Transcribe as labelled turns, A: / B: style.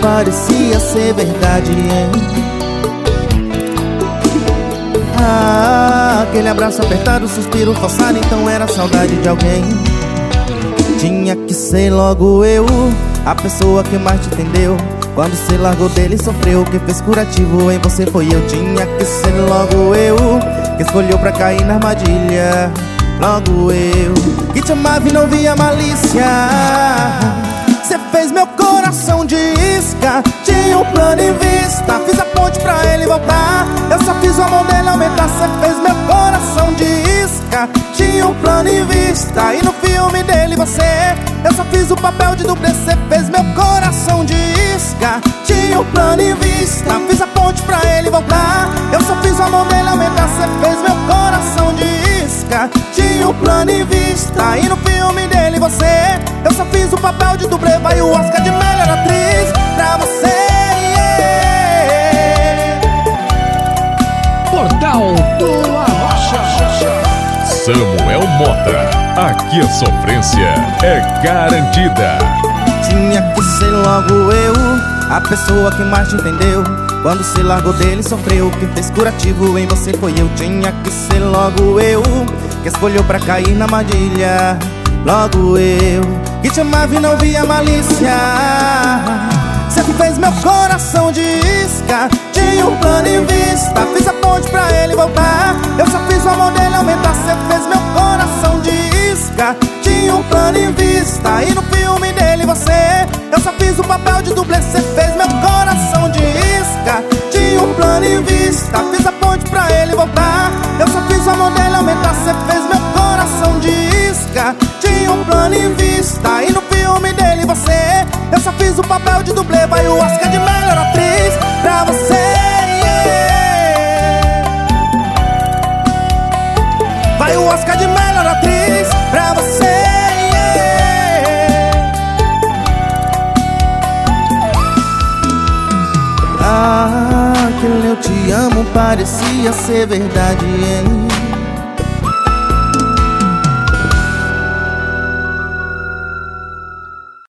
A: parecia ser verdade, hein? Ah, aquele abraço apertado, suspiro forçado, então era saudade de alguém. Tinha que ser logo eu, a pessoa que mais te entendeu. Quando se largou dele sofreu, quem fez curativo em você foi eu. Tinha que ser logo eu, que escolheu pra cair na armadilha. Logo eu, que te amava e não via malícia. Pra ele voltar. Eu só fiz o amor dele aumentar Você fez meu coração de isca. Tinha um plano em vista E no filme dele você. Eu só fiz o papel de dublê Você fez meu coração de isca. Tinha um plano em vista Fiz a ponte pra ele voltar. Eu só fiz o amor dele aumentar Você fez meu coração de isca. Tinha um plano em vista E no filme dele você. Eu só fiz o papel de dublê Vai o Oscar de melhor atriz Pra você
B: Samuel Mota. Aqui a sofrência é garantida.
A: Tinha que ser logo eu A pessoa que mais te entendeu. Quando se largou dele sofreu. Quem fez curativo em você foi eu. Tinha que ser logo eu Que escolheu pra cair na armadilha. Logo eu Que te amava e não via malícia. Você fez meu coração de isca Tinha um plano em vista isca Tinha um plano em vista E no filme dele você. Eu só fiz o papel de dublê Você fez meu coração de isca. Tinha um plano em vista Fiz a ponte pra ele voltar. Eu só fiz o amor dele aumentar Você fez meu coração de isca. Tinha um plano em vista E no filme dele você. Eu só fiz o papel de dublê Vai o Oscar de melhor atriz Pra você. Vai o Oscar de melhor atriz parecia ser verdade, hein?